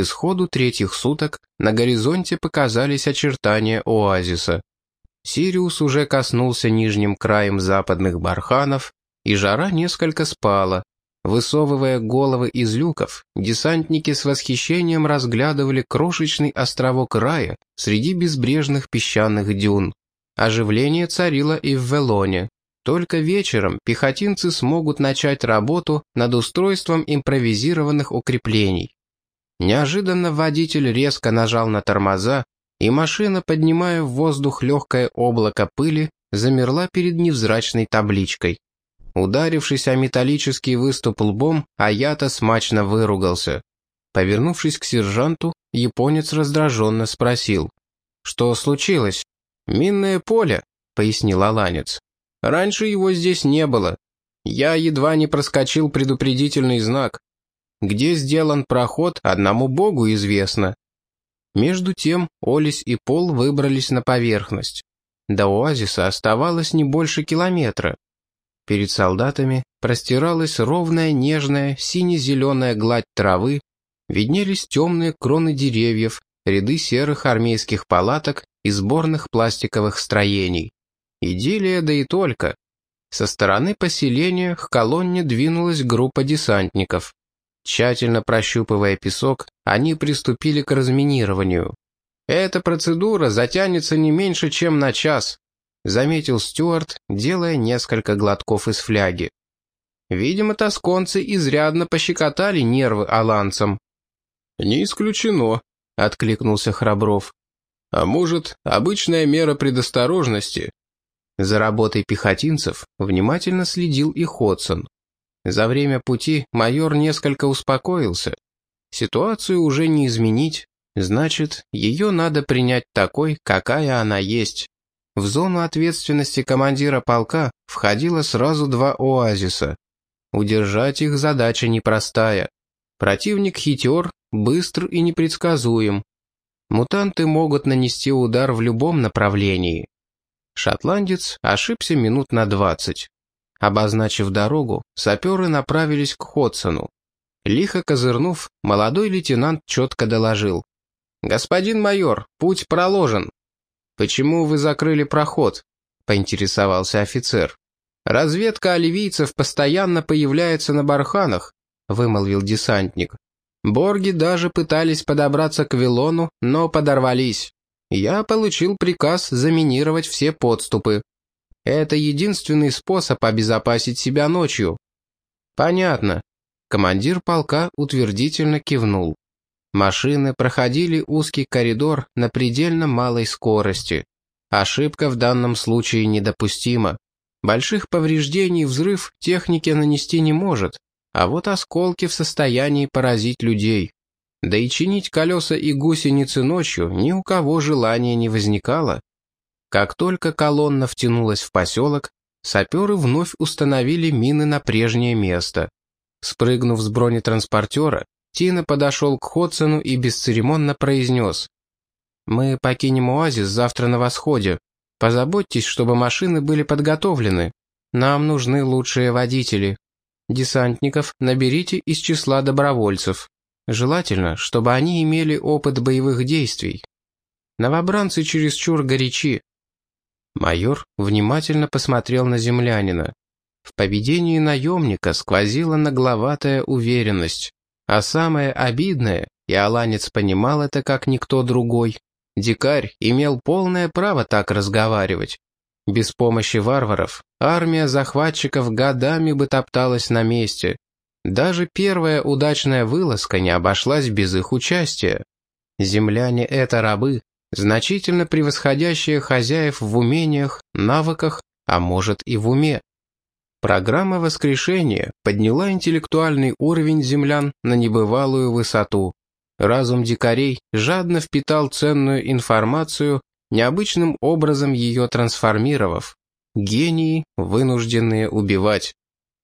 к исходу третьих суток на горизонте показались очертания оазиса. Сириус уже коснулся нижним краем западных барханов, и жара несколько спала. Высовывая головы из люков, десантники с восхищением разглядывали крошечный островок рая среди безбрежных песчаных дюн. Оживление царило и в Велоне. Только вечером пехотинцы смогут начать работу над устройством импровизированных укреплений. Неожиданно водитель резко нажал на тормоза, и машина, поднимая в воздух легкое облако пыли, замерла перед невзрачной табличкой. Ударившись о металлический выступ лбом, Аята смачно выругался. Повернувшись к сержанту, японец раздраженно спросил. «Что случилось?» «Минное поле», — пояснил Аланец. «Раньше его здесь не было. Я едва не проскочил предупредительный знак. Где сделан проход, одному богу известно. Между тем Олесь и Пол выбрались на поверхность. До оазиса оставалось не больше километра. Перед солдатами простиралась ровная, нежная, сине-зеленая гладь травы, виднелись темные кроны деревьев, ряды серых армейских палаток и сборных пластиковых строений. Идиллия да и только. Со стороны поселения к колонне двинулась группа десантников. Тщательно прощупывая песок, они приступили к разминированию. «Эта процедура затянется не меньше, чем на час», заметил Стюарт, делая несколько глотков из фляги. Видимо, тосконцы изрядно пощекотали нервы аланцам. «Не исключено», — откликнулся Храбров. «А может, обычная мера предосторожности?» За работой пехотинцев внимательно следил и Ходсон. За время пути майор несколько успокоился. Ситуацию уже не изменить, значит, ее надо принять такой, какая она есть. В зону ответственности командира полка входило сразу два оазиса. Удержать их задача непростая. Противник хитер, быстр и непредсказуем. Мутанты могут нанести удар в любом направлении. Шотландец ошибся минут на двадцать. Обозначив дорогу, саперы направились к Ходсону. Лихо козырнув, молодой лейтенант четко доложил. «Господин майор, путь проложен». «Почему вы закрыли проход?» — поинтересовался офицер. «Разведка оливийцев постоянно появляется на барханах», — вымолвил десантник. «Борги даже пытались подобраться к Вилону, но подорвались. Я получил приказ заминировать все подступы. Это единственный способ обезопасить себя ночью». «Понятно». Командир полка утвердительно кивнул. Машины проходили узкий коридор на предельно малой скорости. Ошибка в данном случае недопустима. Больших повреждений взрыв техники нанести не может, а вот осколки в состоянии поразить людей. Да и чинить колеса и гусеницы ночью ни у кого желания не возникало. Как только колонна втянулась в поселок, саперы вновь установили мины на прежнее место. Спрыгнув с бронетранспортера, Тина подошел к Ходсону и бесцеремонно произнес. «Мы покинем оазис завтра на восходе. Позаботьтесь, чтобы машины были подготовлены. Нам нужны лучшие водители. Десантников наберите из числа добровольцев. Желательно, чтобы они имели опыт боевых действий. Новобранцы чересчур горячи, Майор внимательно посмотрел на землянина. В поведении наемника сквозила нагловатая уверенность. А самое обидное, и Аланец понимал это как никто другой, дикарь имел полное право так разговаривать. Без помощи варваров армия захватчиков годами бы топталась на месте. Даже первая удачная вылазка не обошлась без их участия. Земляне — это рабы, значительно превосходящие хозяев в умениях, навыках, а может и в уме. Программа воскрешения подняла интеллектуальный уровень землян на небывалую высоту. Разум дикарей жадно впитал ценную информацию, необычным образом ее трансформировав. Гении, вынужденные убивать.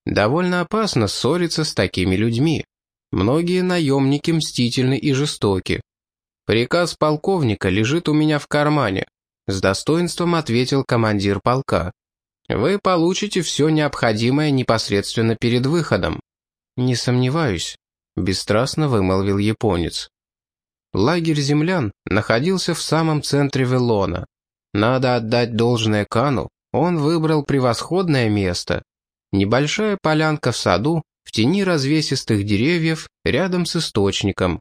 Довольно опасно ссориться с такими людьми. Многие наемники мстительны и жестоки. «Приказ полковника лежит у меня в кармане», — с достоинством ответил командир полка. «Вы получите все необходимое непосредственно перед выходом». «Не сомневаюсь», — бесстрастно вымолвил японец. лагерь землян находился в самом центре Велона. Надо отдать должное Кану, он выбрал превосходное место. Небольшая полянка в саду, в тени развесистых деревьев, рядом с источником.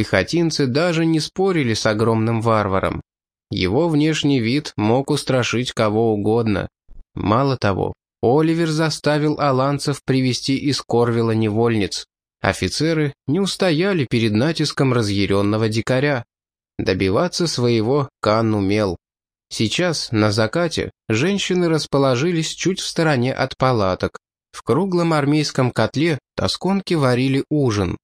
Пехотинцы даже не спорили с огромным варваром. Его внешний вид мог устрашить кого угодно. Мало того, Оливер заставил аланцев привести из Корвила невольниц. Офицеры не устояли перед натиском разъяренного дикаря. Добиваться своего Кан умел. Сейчас, на закате, женщины расположились чуть в стороне от палаток. В круглом армейском котле тосконки варили ужин.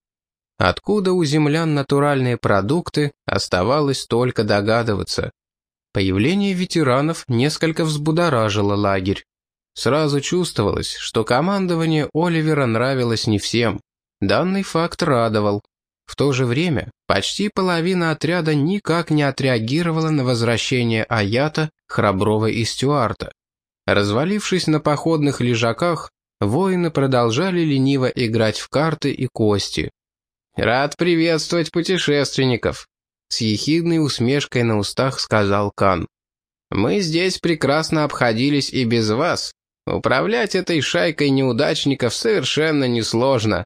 Откуда у землян натуральные продукты, оставалось только догадываться. Появление ветеранов несколько взбудоражило лагерь. Сразу чувствовалось, что командование Оливера нравилось не всем. Данный факт радовал. В то же время почти половина отряда никак не отреагировала на возвращение Аята, Храброва и Стюарта. Развалившись на походных лежаках, воины продолжали лениво играть в карты и кости. «Рад приветствовать путешественников», — с ехидной усмешкой на устах сказал Кан. «Мы здесь прекрасно обходились и без вас. Управлять этой шайкой неудачников совершенно несложно.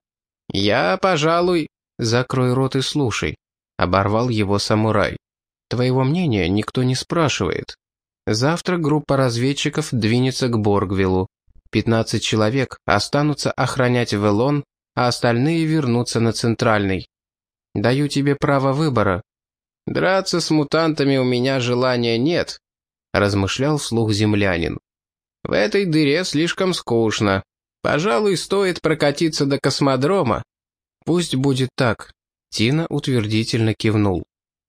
Я, пожалуй...» «Закрой рот и слушай», — оборвал его самурай. «Твоего мнения никто не спрашивает. Завтра группа разведчиков двинется к Боргвиллу. Пятнадцать человек останутся охранять Велон а остальные вернутся на центральный. Даю тебе право выбора». «Драться с мутантами у меня желания нет», — размышлял вслух землянин. «В этой дыре слишком скучно. Пожалуй, стоит прокатиться до космодрома». «Пусть будет так», — Тина утвердительно кивнул.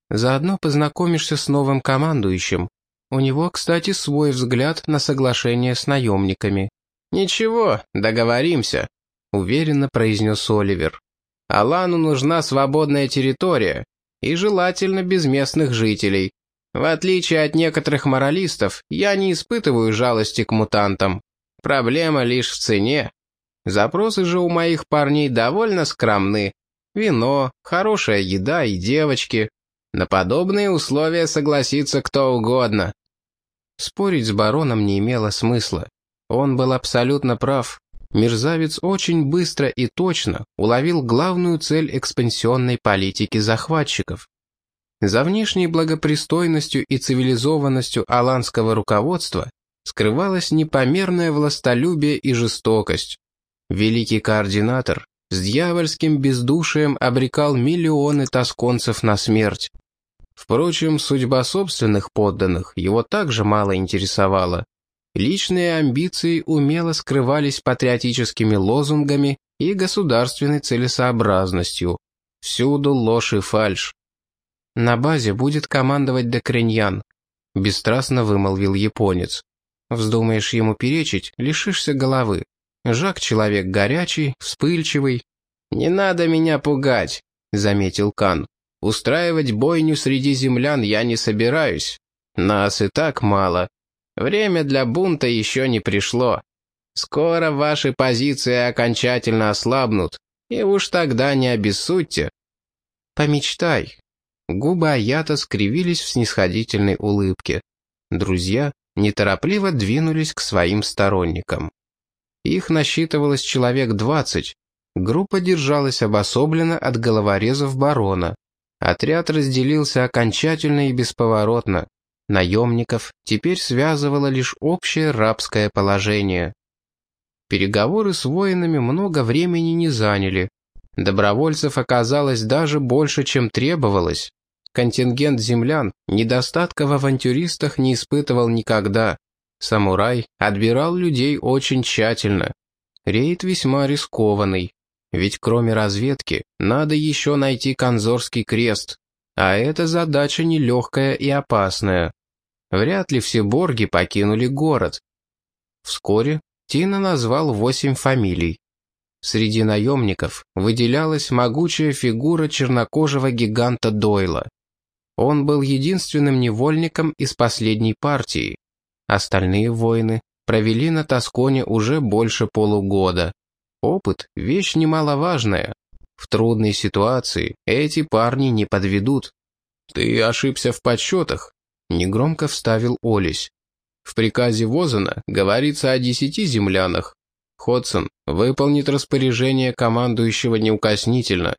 «Заодно познакомишься с новым командующим. У него, кстати, свой взгляд на соглашение с наемниками». «Ничего, договоримся», — уверенно произнес Оливер. «Алану нужна свободная территория, и желательно без местных жителей. В отличие от некоторых моралистов, я не испытываю жалости к мутантам. Проблема лишь в цене. Запросы же у моих парней довольно скромны. Вино, хорошая еда и девочки. На подобные условия согласится кто угодно». Спорить с бароном не имело смысла. Он был абсолютно прав мерзавец очень быстро и точно уловил главную цель экспансионной политики захватчиков. За внешней благопристойностью и цивилизованностью аланского руководства скрывалась непомерное властолюбие и жестокость. Великий координатор с дьявольским бездушием обрекал миллионы тосконцев на смерть. Впрочем, судьба собственных подданных его также мало интересовала. Личные амбиции умело скрывались патриотическими лозунгами и государственной целесообразностью. Всюду ложь и фальшь. «На базе будет командовать Декреньян», — бесстрастно вымолвил японец. «Вздумаешь ему перечить, лишишься головы. Жак человек горячий, вспыльчивый». «Не надо меня пугать», — заметил Кан. «Устраивать бойню среди землян я не собираюсь. Нас и так мало, Время для бунта еще не пришло. Скоро ваши позиции окончательно ослабнут, и уж тогда не обессудьте. Помечтай. Губы Аята скривились в снисходительной улыбке. Друзья неторопливо двинулись к своим сторонникам. Их насчитывалось человек двадцать. Группа держалась обособленно от головорезов барона. Отряд разделился окончательно и бесповоротно. Наемников теперь связывало лишь общее рабское положение. Переговоры с воинами много времени не заняли. Добровольцев оказалось даже больше, чем требовалось. Контингент землян недостатка в авантюристах не испытывал никогда. Самурай отбирал людей очень тщательно. Рейд весьма рискованный. Ведь кроме разведки, надо еще найти Конзорский крест. А эта задача нелегкая и опасная. Вряд ли все борги покинули город. Вскоре Тина назвал восемь фамилий. Среди наемников выделялась могучая фигура чернокожего гиганта Дойла. Он был единственным невольником из последней партии. Остальные воины провели на Тосконе уже больше полугода. Опыт — вещь немаловажная. В трудной ситуации эти парни не подведут. «Ты ошибся в подсчетах», — негромко вставил Олесь. «В приказе Возана говорится о десяти землянах. Ходсон выполнит распоряжение командующего неукоснительно».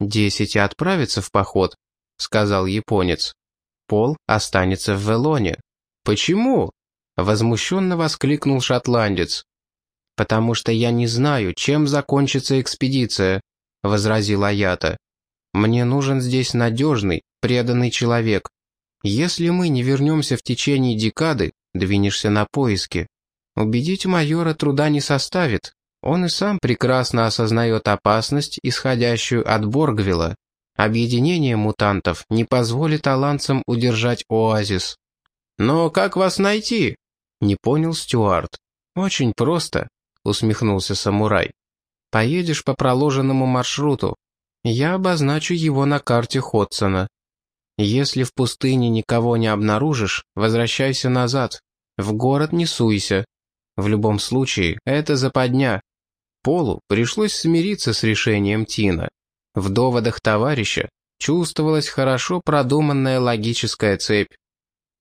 «Десять и отправится в поход», — сказал японец. «Пол останется в Велоне». «Почему?» — возмущенно воскликнул шотландец. «Потому что я не знаю, чем закончится экспедиция», — возразил Аята. «Мне нужен здесь надежный, преданный человек. Если мы не вернемся в течение декады, двинешься на поиски. Убедить майора труда не составит. Он и сам прекрасно осознает опасность, исходящую от Боргвилла. Объединение мутантов не позволит аланцам удержать оазис. «Но как вас найти?» — не понял Стюарт. «Очень просто», — усмехнулся самурай. «Поедешь по проложенному маршруту. Я обозначу его на карте Ходсона. Если в пустыне никого не обнаружишь, возвращайся назад. В город не суйся. В любом случае, это западня. Полу пришлось смириться с решением Тина. В доводах товарища чувствовалась хорошо продуманная логическая цепь.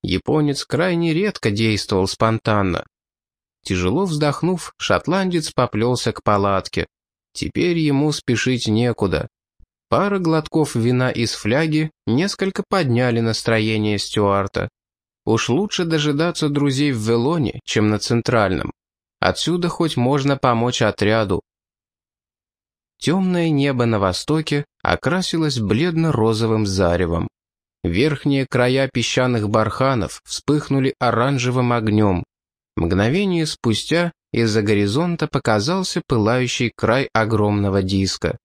Японец крайне редко действовал спонтанно. Тяжело вздохнув, шотландец поплелся к палатке. Теперь ему спешить некуда. Пара глотков вина из фляги несколько подняли настроение Стюарта. Уж лучше дожидаться друзей в Велоне, чем на Центральном. Отсюда хоть можно помочь отряду. Темное небо на востоке окрасилось бледно-розовым заревом. Верхние края песчаных барханов вспыхнули оранжевым огнем. Мгновение спустя из-за горизонта показался пылающий край огромного диска.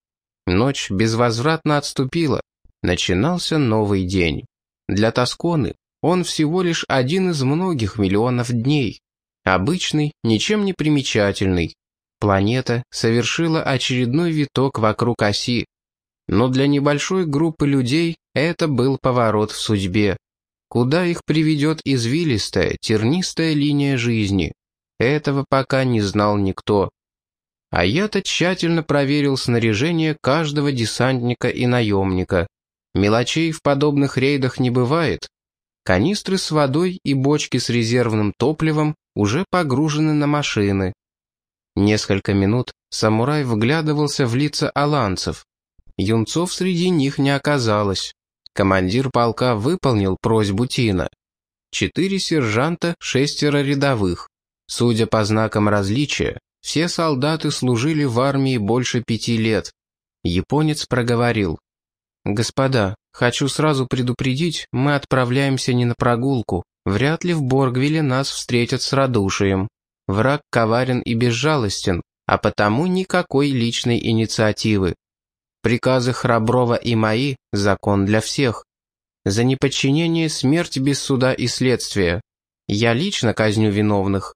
Ночь безвозвратно отступила. Начинался новый день. Для Тосконы он всего лишь один из многих миллионов дней. Обычный, ничем не примечательный. Планета совершила очередной виток вокруг оси. Но для небольшой группы людей это был поворот в судьбе. Куда их приведет извилистая, тернистая линия жизни? Этого пока не знал никто. А я-то тщательно проверил снаряжение каждого десантника и наемника. Мелочей в подобных рейдах не бывает. Канистры с водой и бочки с резервным топливом уже погружены на машины. Несколько минут самурай вглядывался в лица аланцев. Юнцов среди них не оказалось. Командир полка выполнил просьбу Тина. Четыре сержанта, шестеро рядовых. Судя по знакам различия, все солдаты служили в армии больше пяти лет. Японец проговорил. «Господа, хочу сразу предупредить, мы отправляемся не на прогулку. Вряд ли в Боргвилле нас встретят с радушием. Враг коварен и безжалостен, а потому никакой личной инициативы. Приказы Храброва и мои – закон для всех. За неподчинение смерть без суда и следствия. Я лично казню виновных,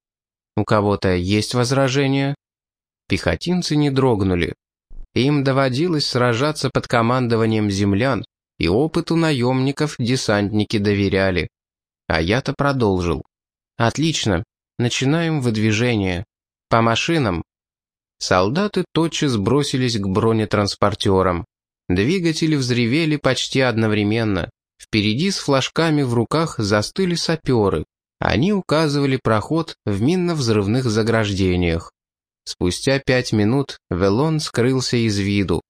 у кого-то есть возражения?» Пехотинцы не дрогнули. Им доводилось сражаться под командованием землян, и опыту наемников десантники доверяли. А я-то продолжил. «Отлично. Начинаем выдвижение. По машинам». Солдаты тотчас бросились к бронетранспортерам. Двигатели взревели почти одновременно. Впереди с флажками в руках застыли саперы. Они указывали проход в минно-взрывных заграждениях. Спустя пять минут Велон скрылся из виду.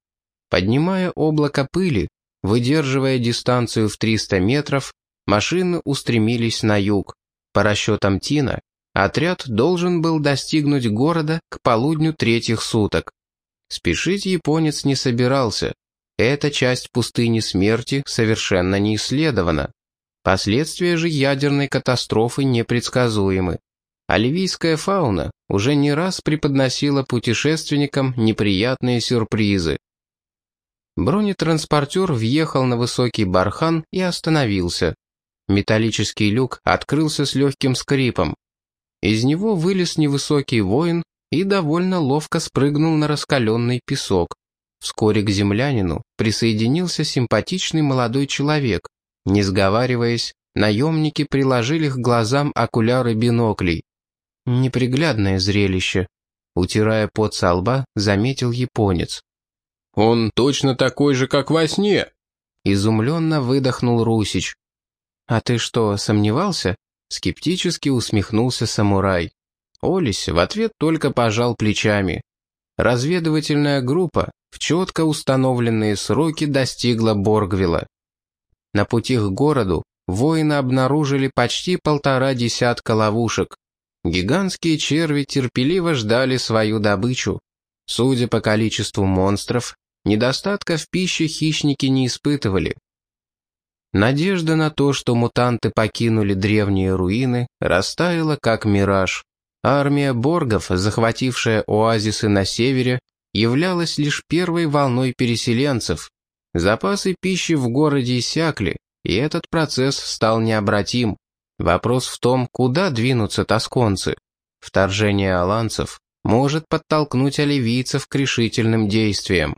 Поднимая облако пыли, выдерживая дистанцию в 300 метров, машины устремились на юг. По расчетам Тина, отряд должен был достигнуть города к полудню третьих суток. Спешить японец не собирался. Эта часть пустыни смерти совершенно не исследована. Последствия же ядерной катастрофы непредсказуемы. Оливийская фауна уже не раз преподносила путешественникам неприятные сюрпризы. Бронетранспортер въехал на высокий бархан и остановился. Металлический люк открылся с легким скрипом. Из него вылез невысокий воин и довольно ловко спрыгнул на раскаленный песок. Вскоре к землянину присоединился симпатичный молодой человек, не сговариваясь, наемники приложили к глазам окуляры биноклей. Неприглядное зрелище. Утирая пот со лба, заметил японец. Он точно такой же, как во сне!» Изумленно выдохнул Русич. «А ты что, сомневался?» Скептически усмехнулся самурай. Олесь в ответ только пожал плечами. Разведывательная группа в четко установленные сроки достигла Боргвилла. На пути к городу воины обнаружили почти полтора десятка ловушек. Гигантские черви терпеливо ждали свою добычу. Судя по количеству монстров, недостатка в пище хищники не испытывали. Надежда на то, что мутанты покинули древние руины, растаяла как мираж. Армия боргов, захватившая оазисы на севере, являлась лишь первой волной переселенцев. Запасы пищи в городе иссякли, и этот процесс стал необратим. Вопрос в том, куда двинутся тосконцы. Вторжение аланцев может подтолкнуть оливийцев к решительным действиям.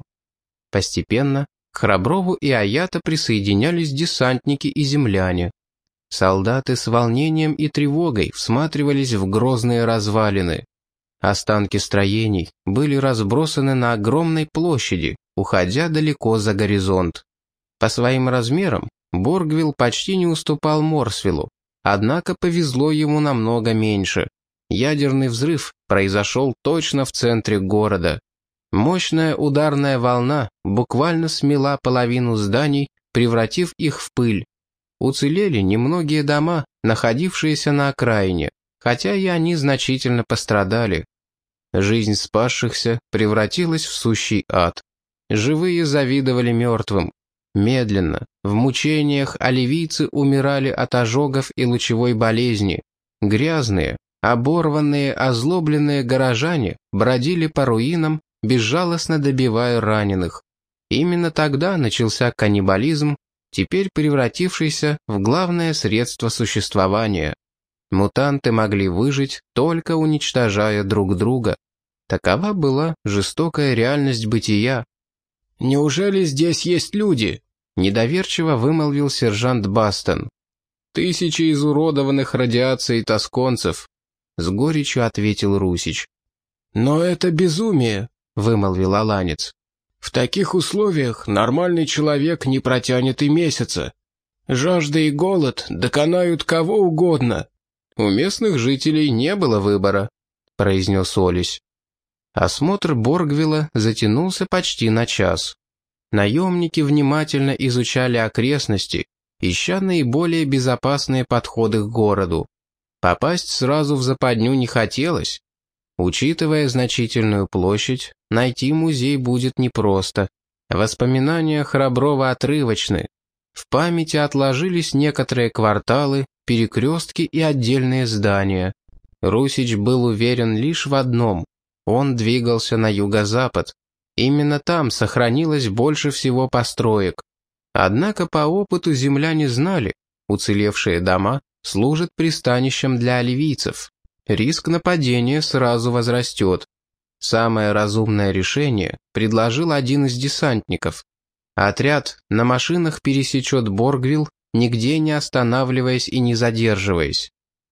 Постепенно к Храброву и Аята присоединялись десантники и земляне. Солдаты с волнением и тревогой всматривались в грозные развалины. Останки строений были разбросаны на огромной площади, уходя далеко за горизонт. По своим размерам Боргвилл почти не уступал Морсвиллу, однако повезло ему намного меньше. Ядерный взрыв произошел точно в центре города. Мощная ударная волна буквально смела половину зданий, превратив их в пыль. Уцелели немногие дома, находившиеся на окраине, хотя и они значительно пострадали. Жизнь спасшихся превратилась в сущий ад. Живые завидовали мертвым. Медленно, в мучениях оливийцы умирали от ожогов и лучевой болезни. Грязные, оборванные, озлобленные горожане бродили по руинам, безжалостно добивая раненых. Именно тогда начался каннибализм, теперь превратившийся в главное средство существования. Мутанты могли выжить, только уничтожая друг друга. Такова была жестокая реальность бытия. «Неужели здесь есть люди?» — недоверчиво вымолвил сержант Бастон. «Тысячи изуродованных радиацией тосконцев», — с горечью ответил Русич. «Но это безумие», — вымолвил Аланец. «В таких условиях нормальный человек не протянет и месяца. Жажда и голод доконают кого угодно». «У местных жителей не было выбора», — произнес Олесь. Осмотр Боргвилла затянулся почти на час. Наемники внимательно изучали окрестности, ища наиболее безопасные подходы к городу. Попасть сразу в западню не хотелось. Учитывая значительную площадь, найти музей будет непросто. Воспоминания Храброва отрывочны. В памяти отложились некоторые кварталы, перекрестки и отдельные здания. Русич был уверен лишь в одном. Он двигался на юго-запад. Именно там сохранилось больше всего построек. Однако по опыту земляне знали, уцелевшие дома служат пристанищем для оливийцев. Риск нападения сразу возрастет. Самое разумное решение предложил один из десантников. Отряд на машинах пересечет Боргвилл, нигде не останавливаясь и не задерживаясь.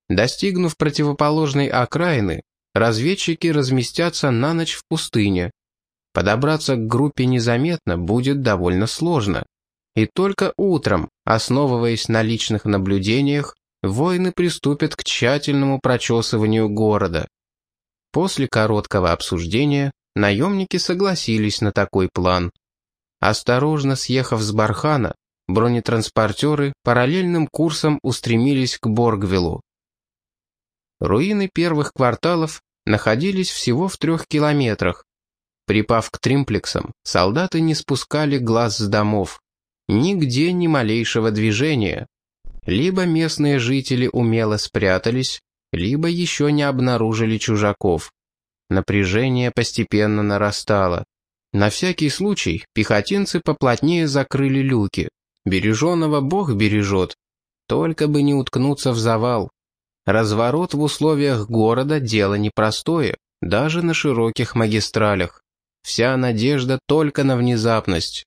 Достигнув противоположной окраины, разведчики разместятся на ночь в пустыне. Подобраться к группе незаметно будет довольно сложно. И только утром, основываясь на личных наблюдениях, воины приступят к тщательному прочесыванию города. После короткого обсуждения наемники согласились на такой план. Осторожно съехав с Бархана, бронетранспортеры параллельным курсом устремились к Боргвиллу. Руины первых кварталов находились всего в трех километрах. Припав к тримплексам, солдаты не спускали глаз с домов. Нигде ни малейшего движения. Либо местные жители умело спрятались, либо еще не обнаружили чужаков. Напряжение постепенно нарастало. На всякий случай пехотинцы поплотнее закрыли люки. Береженого Бог бережет. Только бы не уткнуться в завал. Разворот в условиях города – дело непростое, даже на широких магистралях. Вся надежда только на внезапность.